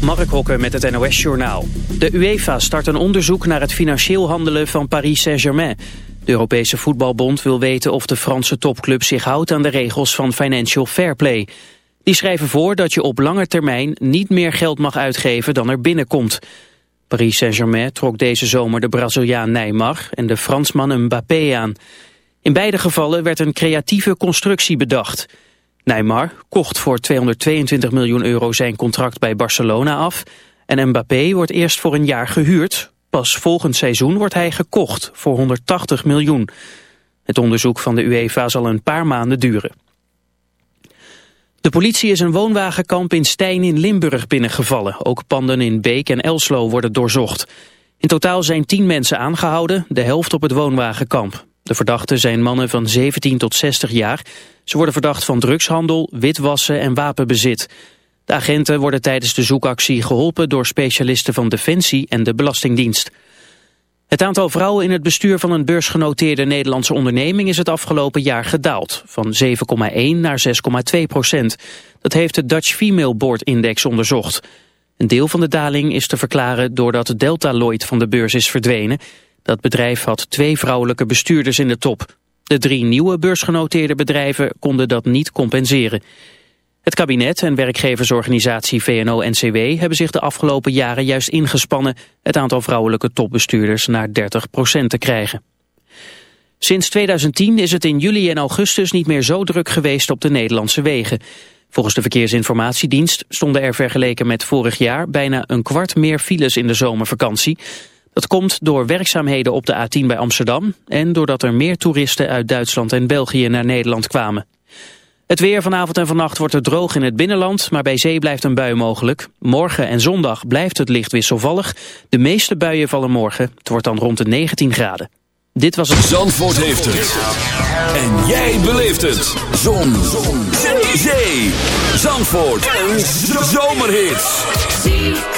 Mark Hokker met het NOS-journaal. De UEFA start een onderzoek naar het financieel handelen van Paris Saint-Germain. De Europese Voetbalbond wil weten of de Franse topclub zich houdt aan de regels van Financial Fair Play. Die schrijven voor dat je op lange termijn niet meer geld mag uitgeven dan er binnenkomt. Paris Saint-Germain trok deze zomer de Braziliaan Neymar en de Fransman Mbappé aan. In beide gevallen werd een creatieve constructie bedacht... Neymar kocht voor 222 miljoen euro zijn contract bij Barcelona af... en Mbappé wordt eerst voor een jaar gehuurd. Pas volgend seizoen wordt hij gekocht voor 180 miljoen. Het onderzoek van de UEFA zal een paar maanden duren. De politie is een woonwagenkamp in Stijn in Limburg binnengevallen. Ook panden in Beek en Elslo worden doorzocht. In totaal zijn tien mensen aangehouden, de helft op het woonwagenkamp. De verdachten zijn mannen van 17 tot 60 jaar. Ze worden verdacht van drugshandel, witwassen en wapenbezit. De agenten worden tijdens de zoekactie geholpen door specialisten van Defensie en de Belastingdienst. Het aantal vrouwen in het bestuur van een beursgenoteerde Nederlandse onderneming is het afgelopen jaar gedaald, van 7,1 naar 6,2 procent. Dat heeft de Dutch Female Board Index onderzocht. Een deel van de daling is te verklaren doordat Delta Lloyd van de beurs is verdwenen. Dat bedrijf had twee vrouwelijke bestuurders in de top. De drie nieuwe beursgenoteerde bedrijven konden dat niet compenseren. Het kabinet en werkgeversorganisatie VNO-NCW hebben zich de afgelopen jaren juist ingespannen het aantal vrouwelijke topbestuurders naar 30% te krijgen. Sinds 2010 is het in juli en augustus niet meer zo druk geweest op de Nederlandse wegen. Volgens de Verkeersinformatiedienst stonden er vergeleken met vorig jaar bijna een kwart meer files in de zomervakantie. Dat komt door werkzaamheden op de A10 bij Amsterdam en doordat er meer toeristen uit Duitsland en België naar Nederland kwamen. Het weer vanavond en vannacht wordt er droog in het binnenland, maar bij zee blijft een bui mogelijk. Morgen en zondag blijft het licht wisselvallig. De meeste buien vallen morgen. Het wordt dan rond de 19 graden. Dit was het... Zandvoort heeft het. En jij beleeft het. Zon. Zon. Zee. Zandvoort. Een zomerhit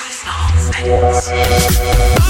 Renaissance.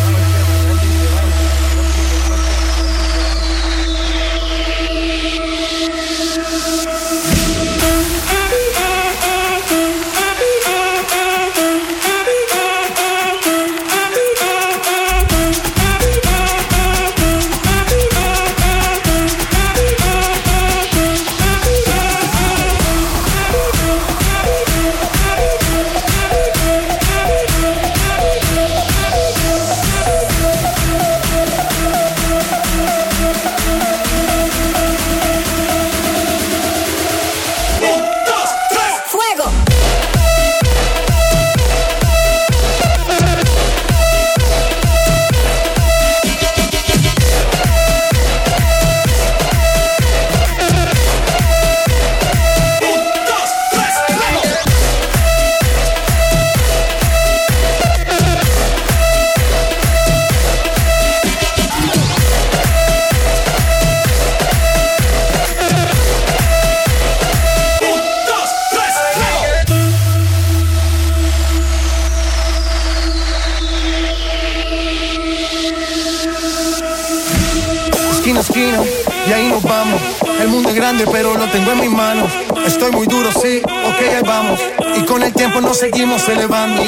Seguimos elevando.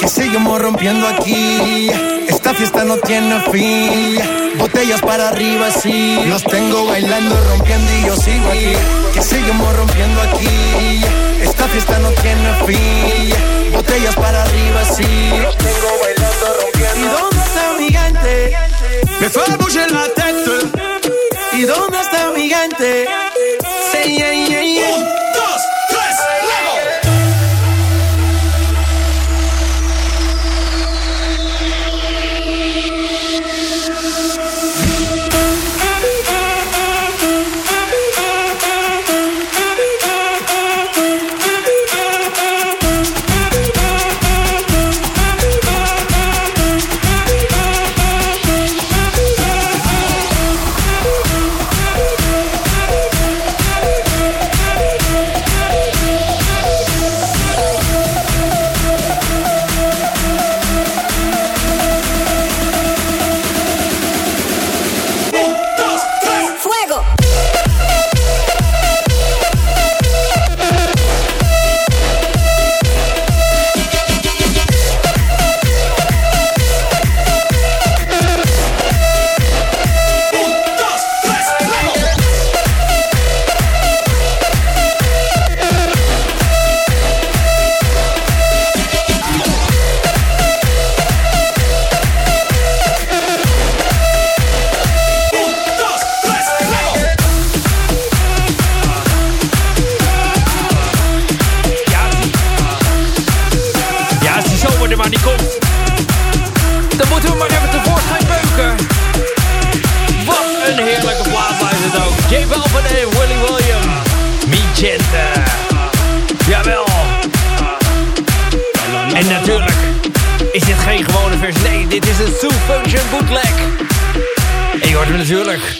Que seguimos rompiendo aquí. Esta fiesta no tiene fin. Botellas para arriba, sí. Los tengo bailando, rompiendo y yo sigo aquí. Que seguimos rompiendo aquí. Esta fiesta no tiene fin. Botellas para arriba, sí. Los tengo bailando, rompiendo. ¿Y dónde está mi gigante? Me fue a la tête. ¿Y dónde está mi gigante? Yeah, yeah. Dit is een Two Function bootleg. En je hoort hem natuurlijk.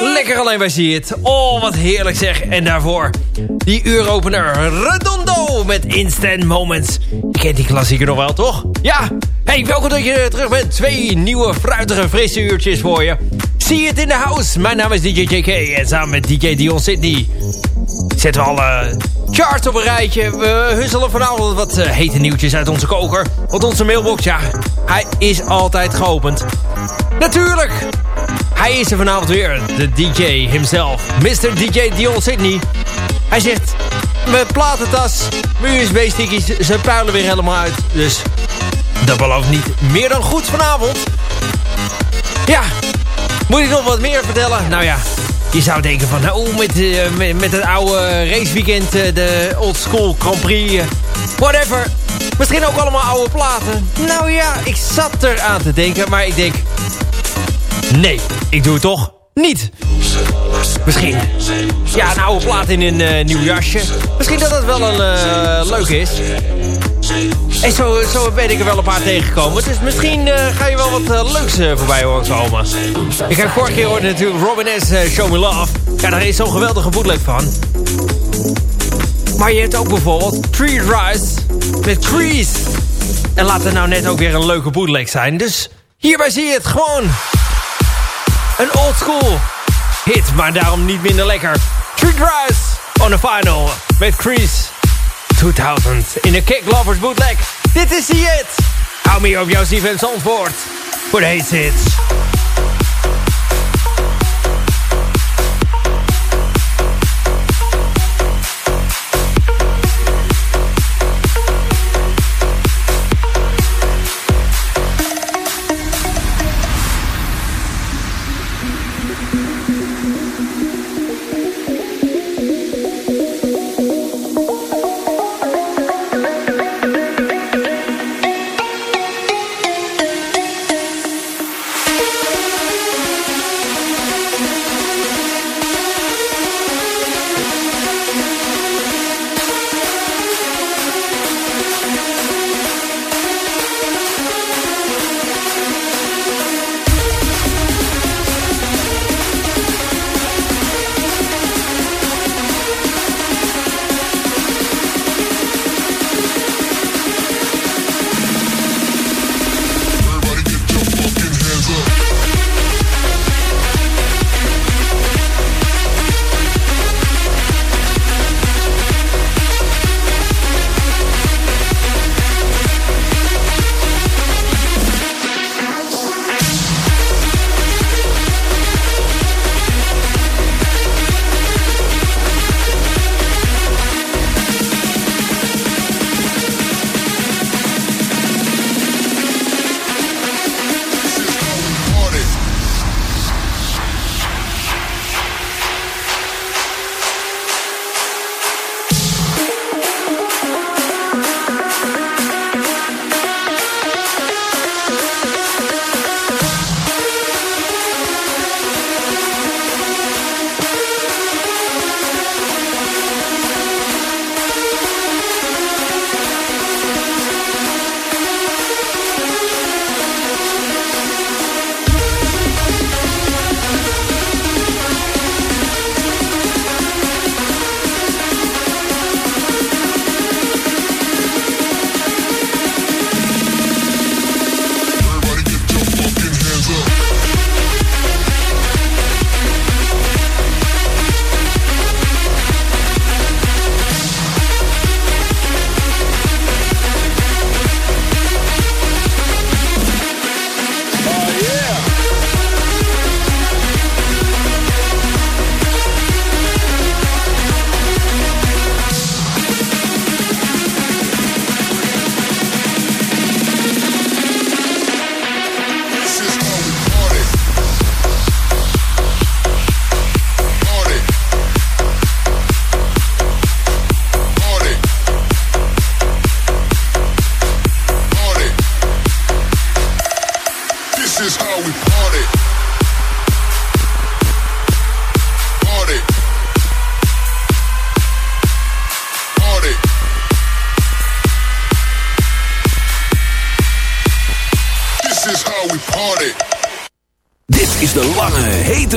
Lekker alleen bij Zie het. Oh, wat heerlijk zeg. En daarvoor die uuropener Redondo met Instant Moments. Je kent die klassieker nog wel, toch? Ja. Hey, welkom dat je terug bent. Twee nieuwe, fruitige, frisse uurtjes voor je. Zie het in de house. Mijn naam is DJ JK en samen met DJ Dion Sydney zetten we alle charts op een rijtje. We husselen vanavond wat uh, hete nieuwtjes uit onze koker. Want onze mailbox, ja, hij is altijd geopend. Natuurlijk, hij is er vanavond weer, de DJ himself, Mr. DJ Dion Sydney. Hij zegt, mijn platentas, mijn USB-stickies, ze puilen weer helemaal uit. Dus dat belooft niet meer dan goed vanavond. Ja, moet ik nog wat meer vertellen? Nou ja, je zou denken van, nou, met, uh, met, het oude raceweekend, uh, de Old School Grand Prix, uh, whatever. Misschien ook allemaal oude platen. Nou ja, ik zat er aan te denken, maar ik denk... Nee, ik doe het toch niet. Misschien. Ja, een oude plaat in een nieuw jasje. Misschien dat dat wel een leuk is. En zo, zo ben ik er wel een paar tegengekomen. Dus misschien uh, ga je wel wat uh, leuks uh, voorbij horen komen. Ik heb vorige keer hoorde natuurlijk Robin S. Show Me Love. Ja, daar is zo'n geweldige bootleg van. Maar je hebt ook bijvoorbeeld Tree Rise met Crease. En laat er nou net ook weer een leuke bootleg zijn. Dus hierbij zie je het gewoon. Een old school hit, maar daarom niet minder lekker. Tree Rise on the final met Crease. 2000 in de Kick Lovers bootleg. Dit is die hit. Hou me op jouw Steven Zandvoort voor deze hits.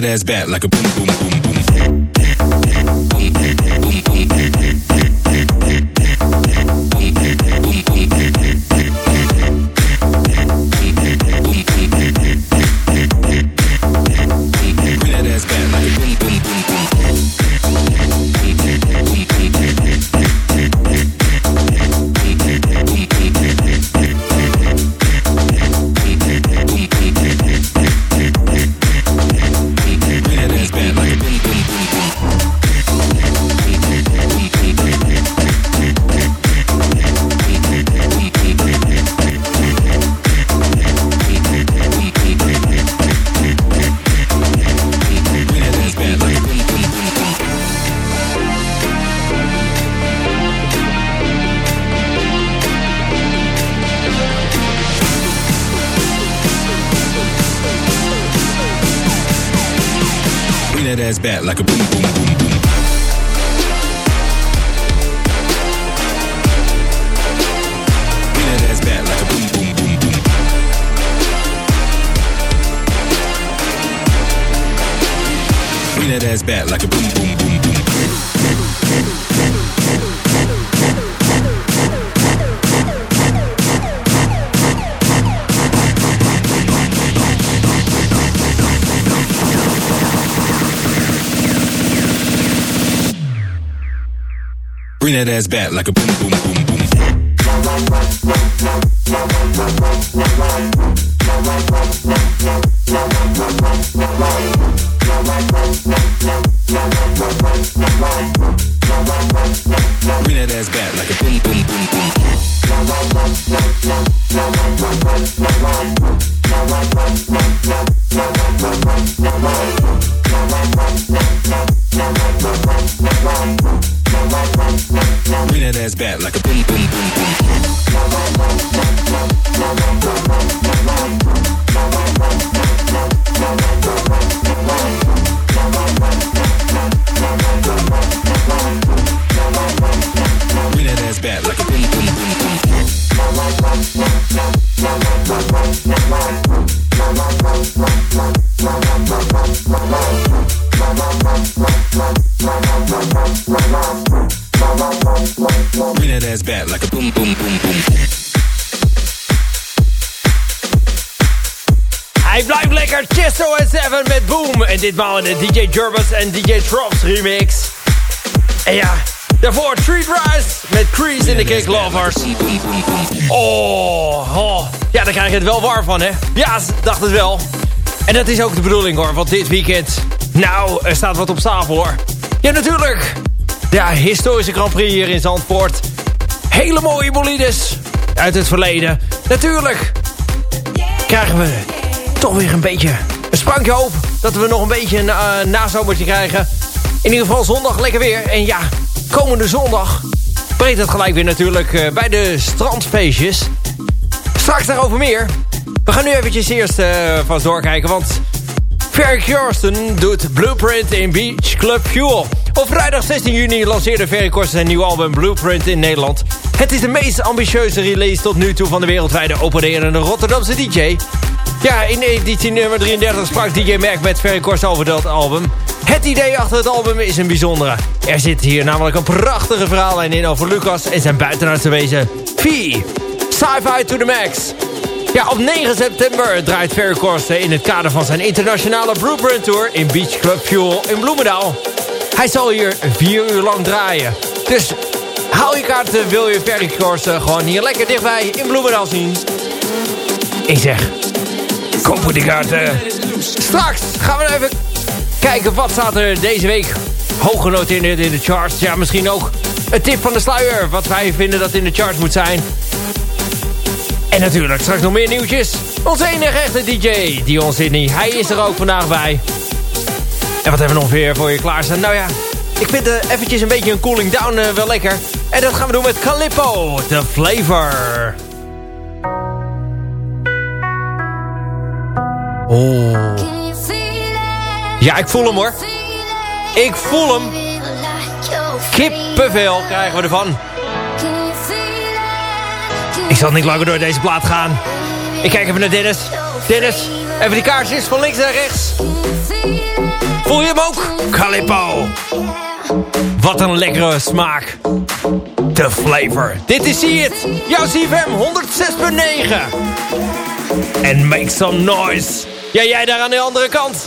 That ass back like a boom, boom, boom, boom. That like a boom, boom, boom, boom. Bring that ass back like a boom, boom, boom. Bring that ass back like a boom, Bring that ass back like a boom, boom, boom, boom. Bring that ass back like a boom, boom, boom, boom. Ditmaal in de DJ Jurbus en DJ Trops remix. En ja, daarvoor Treat Rise met Crease in de Kick Lovers. Oh, oh, ja, daar krijg je het wel warm van, hè? Ja, dacht het wel. En dat is ook de bedoeling, hoor. Want dit weekend, nou, er staat wat op stapel, hoor. Ja, natuurlijk. Ja, historische Grand Prix hier in Zandvoort. Hele mooie bolides uit het verleden. Natuurlijk krijgen we toch weer een beetje een sprankje hoop... dat we nog een beetje een uh, nazomertje krijgen. In ieder geval zondag lekker weer. En ja, komende zondag breekt het gelijk weer natuurlijk eh, bij de strandfeestjes. Straks daarover meer. We gaan nu eventjes eerst uh, vast doorkijken, want... Ferry Corsten doet Blueprint in Beach Club Fuel. Op vrijdag 16 juni lanceerde Ferry Corsten zijn nieuwe album Blueprint in Nederland. Het is de meest ambitieuze release tot nu toe van de wereldwijde opererende Rotterdamse DJ. Ja, in editie nummer 33 sprak DJ Mac met Ferry Corsten over dat album. Het idee achter het album is een bijzondere. Er zit hier namelijk een prachtige verhaallijn in over Lucas en zijn buitenaardse wezen. V. Sci-fi to the max. Ja, op 9 september draait Ferry Corsten in het kader van zijn internationale Blueprint Tour in Beach Club Fuel in Bloemendaal. Hij zal hier vier uur lang draaien. Dus haal je kaarten, wil je Ferry Corsten gewoon hier lekker dichtbij in Bloemendaal zien. Ik zeg, Kopen die kaarten. Straks gaan we even kijken wat staat er deze week hoog genoteerd in de charts. Ja, misschien ook een tip van de sluier. Wat wij vinden dat in de charts moet zijn. En natuurlijk straks nog meer nieuwtjes. Onze enige echte DJ, Dion Sydney. Hij is er ook vandaag bij. En wat hebben we nog weer voor je klaarstaan? Nou ja, ik vind uh, eventjes een beetje een cooling down uh, wel lekker. En dat gaan we doen met Calippo, The Flavor. Oh. Ja, ik voel hem hoor. Ik voel hem. Kippenvel krijgen we ervan. Ik zal niet langer door deze plaat gaan. Ik kijk even naar Dennis. Dennis, even die kaartjes van links naar rechts. Voel je hem ook? Calippo. Wat een lekkere smaak. The flavor. Dit is It. Jouw CFM 106.9. En make some noise. Ja, jij daar aan de andere kant.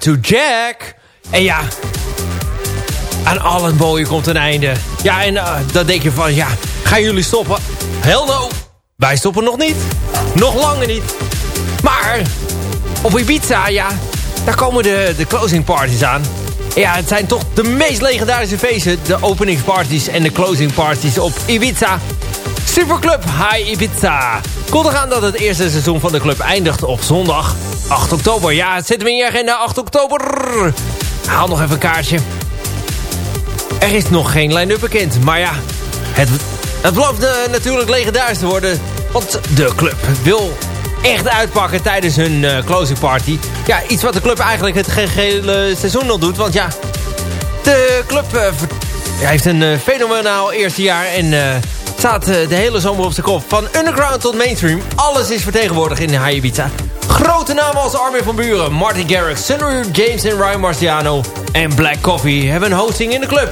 to jack. En ja, aan al het mooie komt een einde. Ja, en uh, dan denk je van, ja, gaan jullie stoppen? Hell no. Wij stoppen nog niet. Nog langer niet. Maar op Ibiza, ja, daar komen de, de closing parties aan. Ja, het zijn toch de meest legendarische feesten. De openingsparties en de closing parties op Ibiza. Superclub High Ibiza. Komt eraan dat het eerste seizoen van de club eindigt op zondag 8 oktober. Ja, het zit hem in je agenda 8 oktober. Haal nog even een kaartje. Er is nog geen line-up bekend. Maar ja, het, het belooft eh, natuurlijk legendarisch te worden. Want de club wil echt uitpakken tijdens hun eh, closing party. Ja, iets wat de club eigenlijk het gehele seizoen nog doet. Want ja, de club eh, heeft een fenomenaal eerste jaar. En staat de hele zomer op zijn kop. Van underground tot mainstream. Alles is vertegenwoordigd in High Ibiza. Grote namen als Armin van Buren, Martin Garrix, Sunru James en Ryan Marciano en Black Coffee hebben een hosting in de club.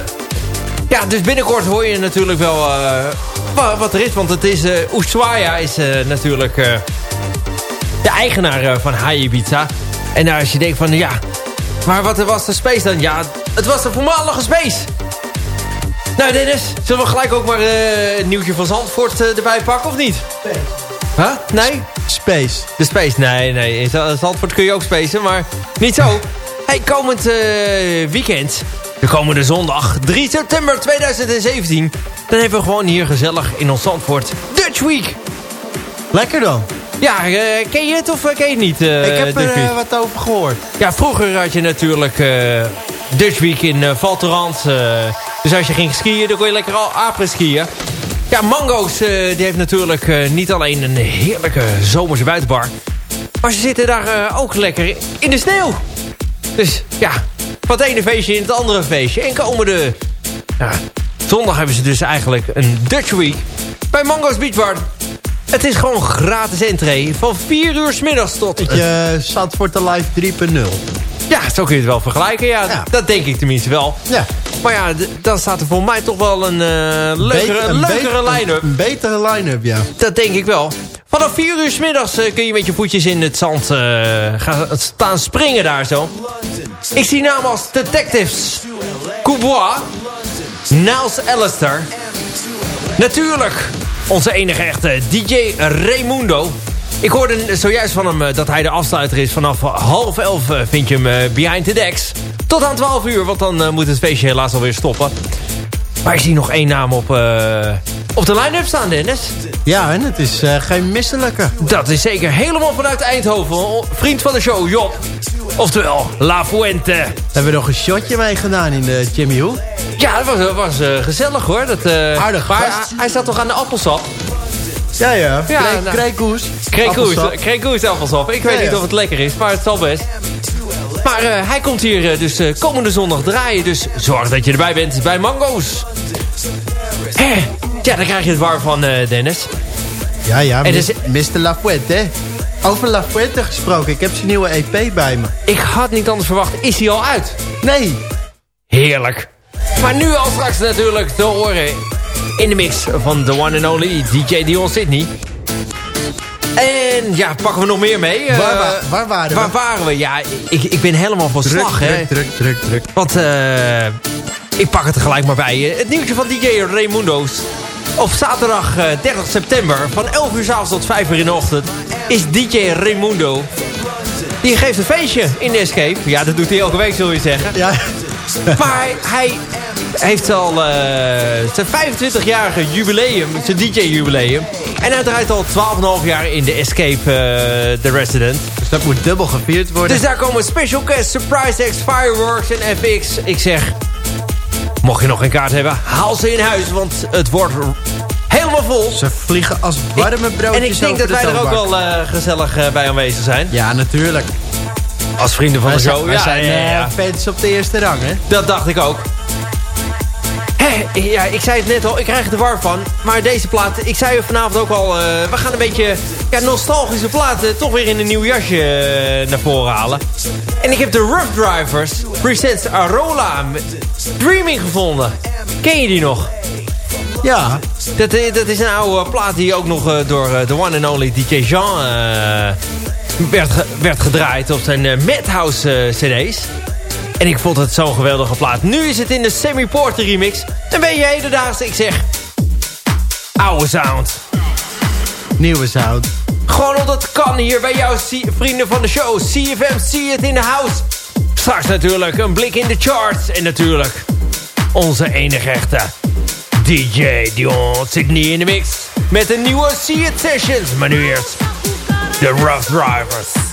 Ja, dus binnenkort hoor je natuurlijk wel eh, wa- wat er is. Want het is, eh Ushuaia is eh, natuurlijk de eigenaar van High Ibiza. En als je denkt van, ja, maar wat was de space dan? Ja, het was de voormalige space. Nou Dennis, zullen we gelijk ook maar een nieuwtje van Zandvoort erbij pakken of niet? Huh? Nee? Space. De space? Nee, nee. In Zandvoort kun je ook spacen, maar niet zo. Hey, komend eh, weekend, de komende zondag, 3 september 2017... dan hebben we gewoon hier gezellig in ons Zandvoort Dutch Week. Lekker dan. Ja, eh, ken je het of eh, ken je het niet, ik heb er wat over gehoord. Ja, vroeger had je natuurlijk Dutch Week in uh, Val Thorens. eh, dus als je ging skiën, dan kon je lekker al apres skiën. Ja, Mango's eh, die heeft natuurlijk eh, niet alleen een heerlijke zomerse buitenbar. Maar ze zitten daar eh, ook lekker in de sneeuw. Dus ja, van het ene feestje in het andere feestje. En komende ja, zondag hebben ze dus eigenlijk een Dutch Week. Bij Mango's Beach Bar. Het is gewoon gratis entree. Van 4 uur 's middags tot... Je zat voor de live 3.0. Ja, zo kun je het wel vergelijken. Ja, Ja. Dat denk ik tenminste wel. Ja. Maar ja, dan staat er voor mij toch wel een eh, leukere, een leukere line-up. Een betere line-up, ja. Dat denk ik wel. Vanaf 4 uur 's middags eh, kun je met je voetjes in het zand eh, gaan staan springen daar zo. Ik zie namen als Detectives, Coubois, Niles Allister. Natuurlijk onze enige echte DJ Raimundo. Ik hoorde zojuist van hem eh, dat hij de afsluiter is. Vanaf half elf eh, vind je hem eh, behind the decks. Tot aan 12 uur, want dan moet het feestje helaas alweer stoppen. Maar ik zie nog één naam op, op de line-up staan, Dennis. Ja, en het is geen misselijke. Dat is zeker helemaal vanuit Eindhoven. Vriend van de show, Job. Oftewel, La Fuente. Hebben we nog een shotje mee gedaan in de Jimmy Who? Ja, dat was, was gezellig hoor. Dat, Aardig maar hij, hij zat toch aan de appelsap? Ja, ja. Ja, Kreeg- nou. koers, Appelsap. Ik weet Ja, niet of het lekker is, maar het zal best. Maar eh, hij komt hier eh, dus eh, komende zondag draaien. Dus zorg dat je erbij bent bij Mango's. Hè, Ja, daar krijg je het warm van, eh, Dennis. Ja, ja. En dus- Mr. La Fuente. Over La Fuente gesproken. Ik heb zijn nieuwe EP bij me. Ik had niet anders verwacht. Is hij al uit? Nee. Heerlijk. Maar nu al straks natuurlijk te horen in de mix van the one and only DJ Dion Sydney. En ja, pakken we nog meer mee? Eh, Waar wa- waar waren we? Waar waren we? Ja, ik, ik ben helemaal van Druk, slag, hè. druk, druk, druk, druk. Want eh, ik pak het er gelijk maar bij. Eh, Het nieuwtje van DJ Raimundo's. Op zaterdag eh, 30 september van 11 uur s avonds tot 5 uur in de ochtend is DJ Raimundo. Die geeft een feestje in de Escape. Ja, dat doet hij elke week zul je zeggen. Ja. Maar hij heeft al eh, zijn 25-jarige jubileum, zijn DJ-jubileum. En hij draait al 12,5 jaar in de Escape eh The Resident. Dus dat moet dubbel gevierd worden. Dus daar komen special guests, surprise acts, fireworks en FX. Ik zeg, mocht je nog geen kaart hebben, haal ze in huis. Want het wordt helemaal vol. Ze vliegen als warme broodjes en ik denk dat de wij er ook wel eh, gezellig bij aanwezig zijn. Ja, natuurlijk. Als vrienden van Wij de zijn, show. wij zijn ja, eh, ja. fans op de eerste rang, hè? Dat dacht ik ook. Ja, ik zei het net al, ik krijg er warm van. Maar deze plaat, ik zei je vanavond ook al... eh, we gaan een beetje ja, nostalgische platen toch weer in een nieuw jasje eh, naar voren halen. En ik heb de Rough Drivers Presents Arola Dreaming gevonden. Ken je die nog? Ja. Dat, eh, dat is een oude plaat die ook nog door de one and only DJ Jean werd, ge- werd gedraaid op zijn Madhouse cd's. En ik vond het zo'n geweldige plaat. Nu is het in de Sammy Porter remix. Een beetje hedendaagse, ik zeg... Oude sound. Nieuwe sound. Gewoon omdat het kan hier bij jouw vrienden van de show. CFM, see it in the house. Straks natuurlijk een blik in de charts. En natuurlijk onze enige echte DJ Dion Sydney in de mix. Met een nieuwe See It Sessions. Maar nu eerst de Rough Drivers.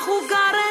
Vamos a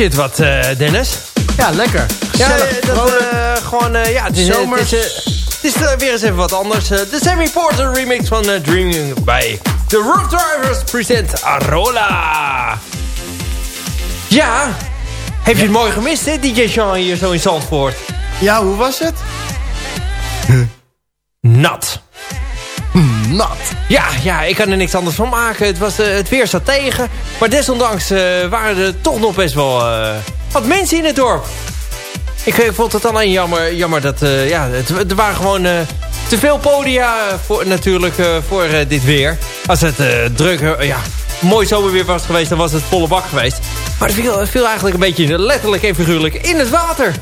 je het wat, eh, Dennis? Ja, lekker. Ja, Gezellig. eh, dat, eh, gewoon, eh, ja, het is, Zomers. het is, het is weer eens even wat anders. De Sammy Porter remix van Dreaming bij The Road Drivers present Arola. Ja, heb je het mooi gemist, hè, DJ Sean hier zo in Zandvoort? Ja, hoe was het? Nat. Ja, ja, ik kan er niks anders van maken. Het, was, eh, het weer zat tegen. Maar desondanks eh, waren er toch nog best wel eh, wat mensen in het dorp. Ik, vond het alleen jammer, jammer dat... ja, er waren gewoon te veel podia voor, natuurlijk voor dit weer. Als het druk... ja, mooi zomerweer was geweest, dan was het volle bak geweest. Maar het viel eigenlijk een beetje letterlijk en figuurlijk in het water.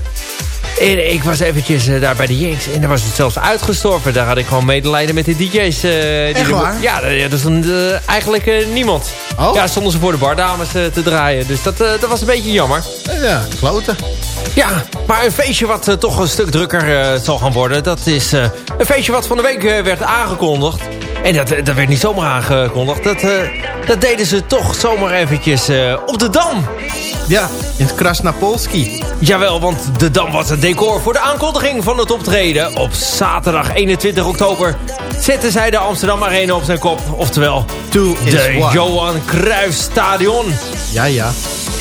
En ik was eventjes eh, daar bij de Yanks en daar was het zelfs uitgestorven. Daar had ik gewoon medelijden met de DJ's. eh, die Echt waar? Ja, er stond eh, eigenlijk eh, niemand. Oh? Ja, stonden ze voor de bardames te draaien. Dus dat, dat was een beetje jammer. Ja, kloten. Ja, maar een feestje wat toch een stuk drukker zal gaan worden... dat is een feestje wat van de week werd aangekondigd. En dat, eh, dat werd niet zomaar aangekondigd. Dat, eh, dat deden ze toch zomaar eventjes eh, op de Dam. Ja, in het Krasnapolski. Jawel, want de Dam was het decor voor de aankondiging van het optreden. Op zaterdag 21 oktober zetten zij de Amsterdam Arena op zijn kop. Oftewel, is de. Johan Cruijff Stadion. Ja, ja.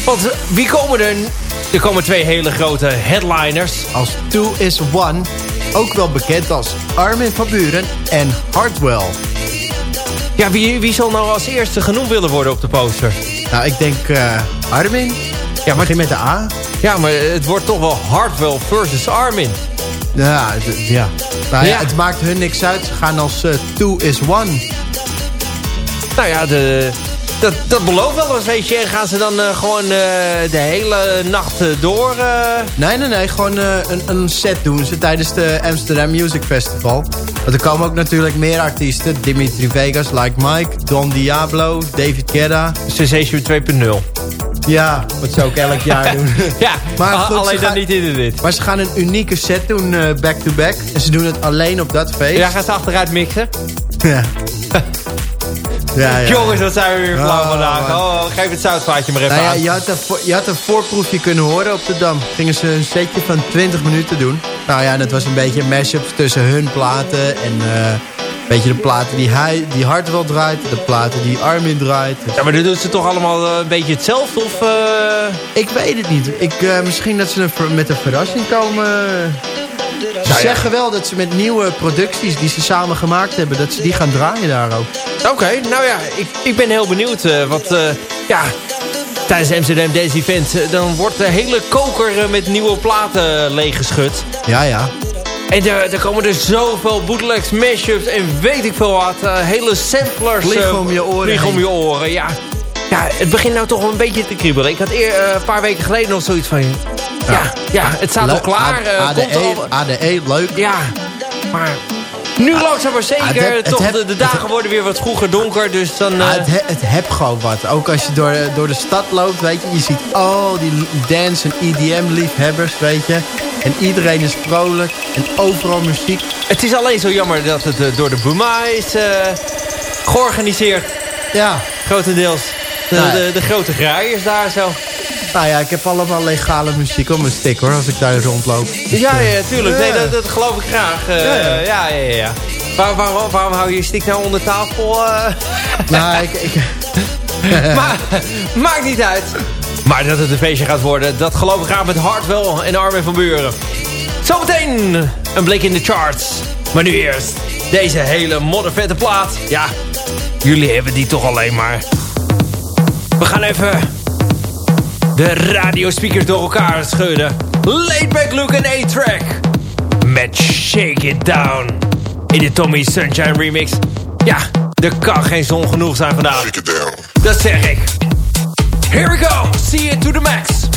Want wie komen er? Er komen twee hele grote headliners. Als Two is One, ook wel bekend als Armin van Buren en Hardwell. Ja, wie, wie zal nou als eerste genoemd willen worden op de poster? Nou, ik denk eh, Armin. Ja, maar begin met de A. Ja, maar het wordt toch wel Hardwell versus Armin. Ja. Nou ja, Ja. het maakt hun niks uit. Ze gaan als eh, Two is One. Nou ja, de, dat, dat belooft wel eens, weet je. En gaan ze dan eh, gewoon eh, de hele nacht eh, door... eh, Nee, nee, nee. Gewoon eh, een, een set doen ze tijdens de Amsterdam Music Festival. Want er komen ook natuurlijk meer artiesten. Dimitri Vegas, Like Mike, Don Diablo, David Guetta. Sensation 2.0. Ja, wat ze ook elk jaar doen. Ja, Maar goed, alleen dan niet in dit. Maar ze gaan een unieke set doen, eh, back-to-back. En ze doen het alleen op dat feest. Ja, gaan ze achteruit mixen? Ja. ja, ja. Jongens, wat zijn we weer flauw Oh, vandaag. Oh, geef het zoutvaatje maar even Nou aan. je had, een, je had een voorproefje kunnen horen op de Dam. Gingen ze een setje van 20 minuten doen. Nou ja, en dat was een beetje mashups tussen hun platen en, eh, Weet je, de platen die, hij, die Hartwell draait, de platen die Armin draait. Ja, maar dan doen ze toch allemaal eh, een beetje hetzelfde? Of, eh, Ik weet het niet. Ik, misschien dat ze met een verrassing komen. Ze zeggen wel dat ze met nieuwe producties die ze samen gemaakt hebben... dat ze die gaan draaien daar ook. Oké, nou ja, ik, ik ben heel benieuwd. eh wat, eh, ja, tijdens Amsterdam Dance Event... eh, dan wordt de hele koker met nieuwe platen leeggeschud. Ja, ja. En er, er komen er zoveel bootlegs, mashups en weet ik veel wat. hele samplers. Vliegen om je oren om je oren, ja. Ja, het begint nou toch wel een beetje te kriebelen. Ik had eer, eh, een paar weken geleden nog zoiets van... Ja, ja, het staat al klaar. eh, ADE, al, ADE, leuk. ja, maar nu langzaam maar zeker. Ah, het heb- het toch, de, de dagen worden weer wat vroeger donker. Dus dan... Eh, het, he- het heb gewoon wat. Ook als je door, door de stad loopt, weet je. Je ziet al die dance- en EDM-liefhebbers, weet je. En iedereen is vrolijk. En overal muziek. het is alleen zo jammer dat het door de Buma is georganiseerd. Ja, Grotendeels. De, Nou de, de grote graaiers daar zo. nou ja, ik heb allemaal legale muziek op mijn stick, hoor. Als ik daar rondloop. Ja, ja, tuurlijk. Nee, dat, dat geloof ik graag. Eh, Ja, ja, ja. ja, ja. ja. Waar, waarom, hou je je stick nou onder tafel? eh? nou, ik, ik, maar, maakt niet uit. Maar dat het een feestje gaat worden, dat geloof ik graag met Hartwell en Armin van Buren. Zometeen een blik in de charts. Maar nu eerst deze hele moddervette plaat. Ja, jullie hebben die toch alleen maar. We gaan even de radiospeakers door elkaar schudden. Laidback Luke en A-Track. Met Shake It Down. In de Tommy Sunshine remix. Ja, er kan geen zon genoeg zijn vandaag. Dat zeg ik. Here we go. See it to the max.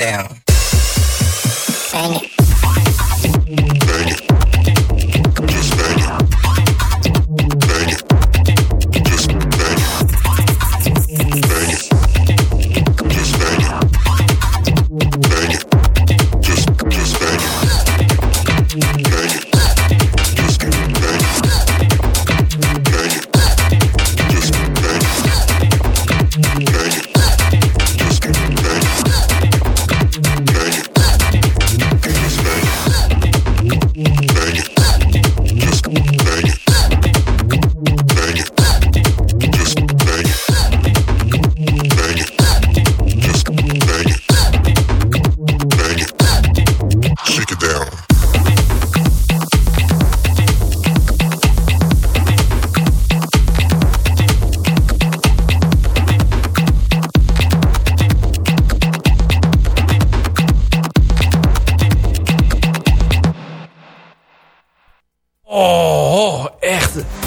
Down.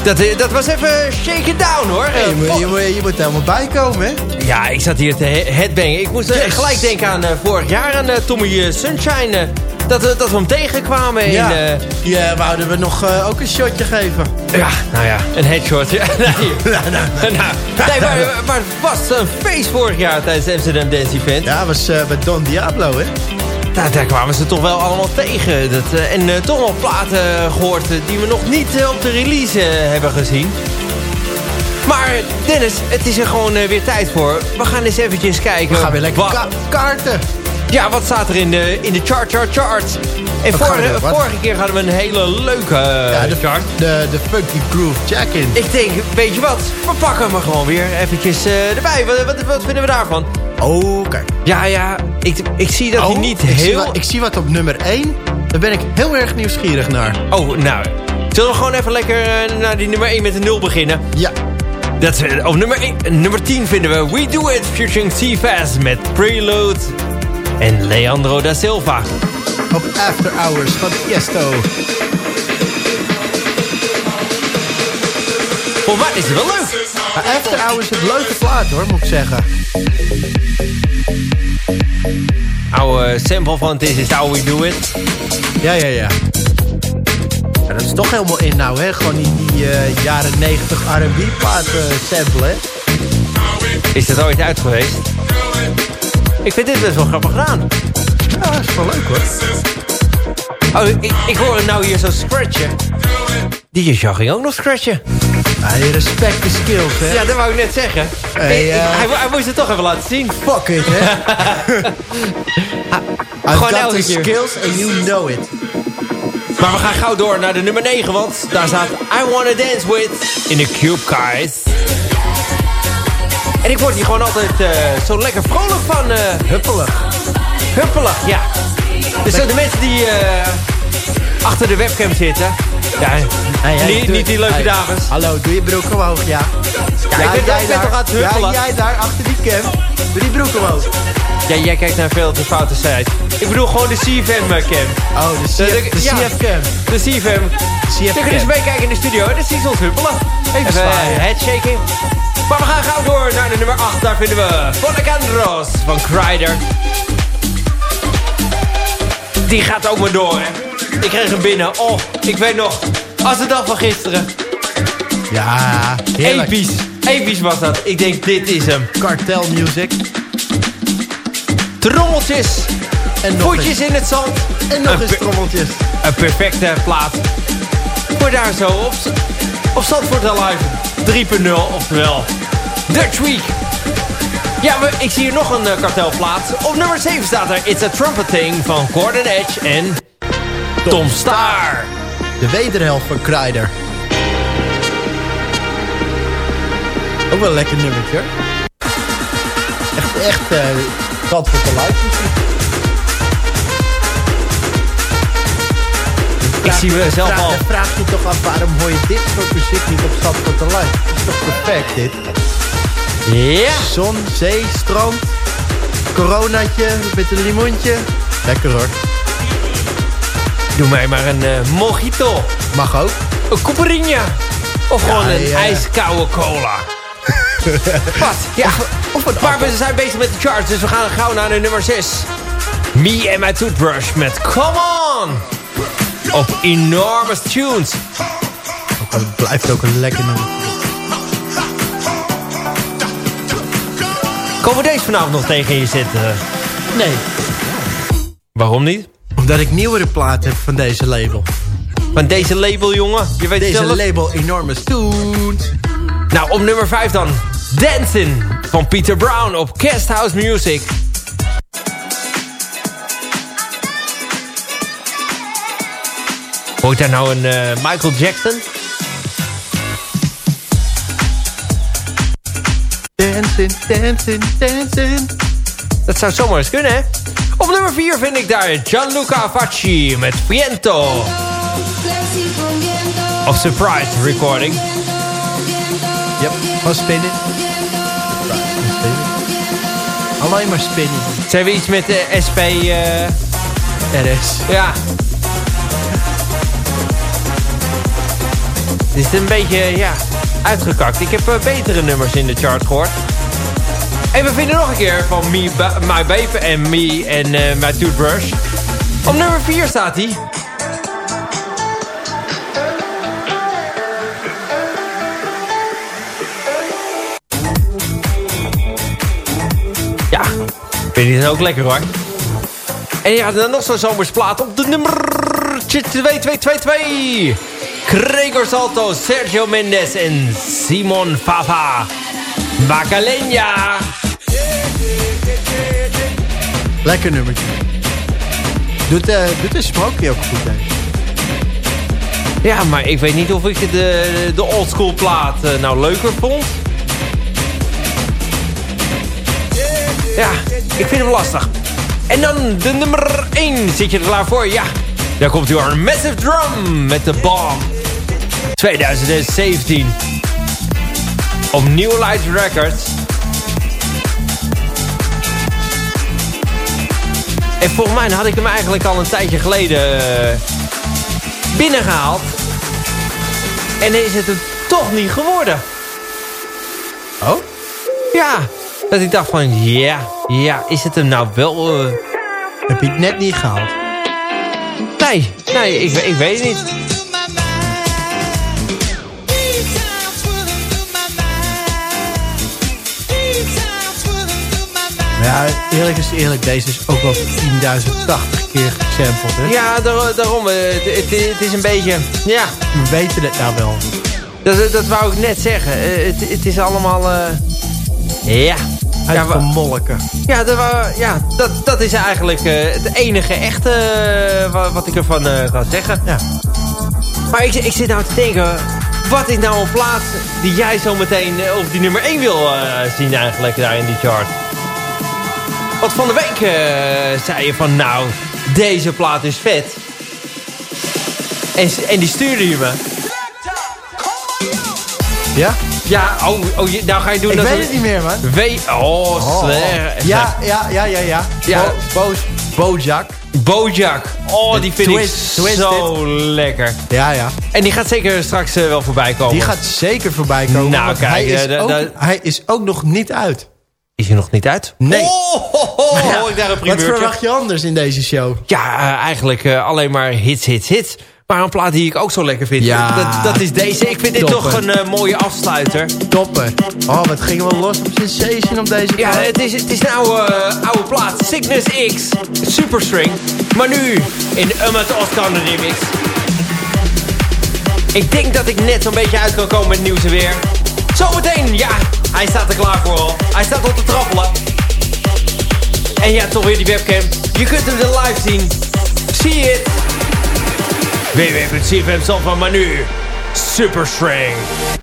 Dat, eh, dat was even shake it down hoor. Hey, je, moet, je, moet, je moet helemaal bijkomen, hè? Ja, ik zat hier te he- headbangen. Ik moest eh, Yes. gelijk denken aan eh, vorig jaar aan Tommy Sunshine. dat, dat we hem tegenkwamen in... Ja, eh, ja wouden we nog ook een shotje geven. ja, nou ja, een headshot. Ja, nee. nou, nee, maar, maar het was een feest vorig jaar tijdens het Amsterdam Dance Event. Ja, was bij Don Diablo, hè? Daar, daar kwamen ze toch wel allemaal tegen. Dat, eh, en eh, toch wel platen gehoord eh, die we nog niet op de release hebben gezien. Maar Dennis, het is er gewoon weer tijd voor. We gaan eens eventjes kijken. We gaan weer lekker ka- kaarten. Ja, wat staat er in de, in de chart, chart, chart? En vorige, keer hadden we een hele leuke Ja, de, chart. de, de Funky Groove Jack-in. Ik denk, weet je wat? We pakken hem gewoon weer eventjes erbij. Wat, wat, wat vinden we daarvan? Oh, kijk. Ja, ja, ik, ik zie dat hij Oh, niet ik Zie heel... wat, ik zie wat op nummer 1. Daar ben ik heel erg nieuwsgierig naar. Oh, nou. Zullen we gewoon even lekker eh, naar die nummer 1 met een 0 beginnen? Ja. Dat, is, eh, op nummer, 1, nummer 10 vinden we We Do It featuring T-Fast met Prelude en Leandro da Silva. Op After Hours van Tiesto. Voor mij is het wel leuk. After Hours is een leuke plaat hoor, moet ik zeggen. Oude sample van This Is How We Do It. Ja, ja, ja. Ja, dat is toch helemaal in nou, hè? Gewoon die, die eh, jaren 90 R&B plaat eh, sample, hè? Is dat ooit uit geweest? Ik vind dit best wel grappig gedaan. Ja, dat is wel leuk hoor. Oh, ik, ik hoor hem nou hier zo scratchen. Die Jean ging ook nog scratchen. Je respect de skills, hè? Ja, dat wou ik net zeggen. Hey, eh, hij, hij moest het toch even laten zien. Fuck it, hè? I've Gewoon got the skills and you know it. Maar we gaan gauw door naar de nummer 9, want daar staat I Wanna Dance With in de Cube Cars. En ik word hier gewoon altijd eh, zo lekker vrolijk van. eh Huppelig. huppelig, ja. Dus de mensen die achter de webcam zitten. Ja, Hey, hey, niet, doe- niet die leuke hey, dames. Hallo, doe je broek omhoog, ja. Ja, ik ben- ik ben toch aan het huppelen. Ja, jij daar achter die cam. Doe die broek omhoog. Ja, jij kijkt naar veel te foute site. Ik bedoel gewoon de CFM-cam. Oh, de, CF, de- de ja. CF-cam. De CFM. CF Je kunt eens meekijken in de studio en dan zie je ons huppelen. Even zwaaien. eh, headshaking. Maar we gaan gauw door naar de nummer 8. Daar vinden we Fonacandros van Kreider. Die gaat ook maar door, hè. Ik kreeg hem binnen. Oh, ik weet nog. Als de dag van gisteren. Ja, heerlijk. Episch. Episch was dat. Ik denk, dit is hem. Cartel music. Trommeltjes. En nog Voetjes in het zand. en nog Een eens trommeltjes. Een perfecte plaat. Voor daar zo op, op Zandvoort Alive 3.0, oftewel Dutch Week. Ja, maar ik zie hier nog een eh, kartelplaat. Op nummer 7 staat er It's a Trumpeting van Gordon Edge en Tom Staar. De wederhelft van Kreider. Ook wel een lekker nummertje. Echt, echt, eh dat voor muziek. Ik zie mezelf al. Dan vraag je toch af, waarom hoor je dit soort muziek niet op Zandvoort Live? Dat is toch perfect, dit? Ja, Zon, zee, strand, coronaatje met een limoentje. Lekker hoor. Doe mij maar een eh, mojito. Mag ook. Een cooperina. Of gewoon een ja. ijskoude cola. Wat? Ja. Of een Maar appel. we zijn bezig met de charts, dus we gaan gauw naar de nummer 6. Me and My Toothbrush met Come On! Op Enormous Tunes. Het blijft ook een lekker nummer. Komen we deze vanavond nog tegen je zitten? Nee, Waarom niet? Omdat ik nieuwere plaat heb van deze label. Van deze label, jongen. Je weet Deze zelf. label Enormous Tunes. Nou, op nummer 5 dan. Dancing van Peter Brown op Guest House Music. Hoort daar nou een eh, Michael Jackson? Dancing, dancing, dancing. Dat zou zomaar eens kunnen, hè? Op nummer 4 vind ik daar Gianluca Facci met Viento. Of Surprise Recording. Yep, van spinnen. Alleen maar spinnen. Zijn we iets met de SP... eh, RS. ja. het is een beetje, ja, uitgekakt. Ik heb eh, betere nummers in de chart gehoord. En we vinden nog een keer van Me, My Babe en Me en eh, My Toothbrush. Op nummer 4 staat hij. Ja, vind je het ook lekker hoor. En ja, dan nog zo'n zomersplaat op de nummer 2222. Gregor Salto, Sergio Mendes en Simon Fava. Macalena. Lekker nummertje. Doet, eh de Smokey ook goed, hè? Ja, maar ik weet niet of ik de, de oldschool plaat eh, nou leuker vond. Ja, ik vind hem lastig. En dan de nummer 1. Zit je er klaar voor? Ja. Daar komt u een Massive Drum met de Bomb. 2017. Op New Light Records. En volgens mij had ik hem eigenlijk al een tijdje geleden eh, binnengehaald. En is het hem toch niet geworden. Oh? Ja, dat ik dacht van, ja, ja, is het hem nou wel... eh, Heb je het net niet gehaald? Nee, nee, ik, ik weet het niet. Ja, eerlijk is eerlijk, deze is ook wel 10.080 keer gesampled, hè? Ja, daar- daarom, eh, het, het, is een beetje, ja, We weten het nou wel. dat, dat wou ik net zeggen. Eh, Het, het is allemaal, eh, ja. Uit Ja. Ja, dat, ja dat, dat is eigenlijk eh, het enige echte wa- wat ik ervan kan zeggen. Ja. Maar ik, ik zit nou te denken, wat is nou een plaats die jij zo meteen op die nummer 1 wil zien eigenlijk daar in die chart? Want van de week eh, zei je van nou, deze plaat is vet. En, en die stuurde je me. Ja? Ja, oh, oh nou ga je doen Ik dat weet het niet meer, man. We oh, Oh. slecht. Ja, ja, ja, ja, ja. Ja. Bo Boos, Bojack. Bojack. Oh, die vind Twist- ik zo lekker. Ja, ja. En die gaat zeker straks eh, wel voorbij komen. Die gaat zeker voorbij komen. Nou, kijk, hij, is eh, de- ook, hij is ook nog niet uit. Is hij nog niet uit? Nee. Oh, ho, ho, Ja, hoor ik daar een Wat verwacht je anders in deze show? Ja, eh, eigenlijk eh, alleen maar hits, hits, hits. Maar een plaat die ik ook zo lekker vind, Ja. dat, dat is deze. Ik vind dit toch een eh, mooie afsluiter. Toppen. Oh, wat gingen we los op Sensation op deze Ja, plaat. het is, het is een oude, eh, oude plaat. Sickness X, Superstring. Maar nu in de Ummet Oscar remix. Ik denk dat ik net zo'n beetje uit kan komen met nieuws en weer. Zometeen, ja, hij staat er klaar voor al. Hij staat op te trappelen. En ja, toch weer die webcam. Je kunt hem er live zien. Zie je het? van maar nu. Superstring. Everybody's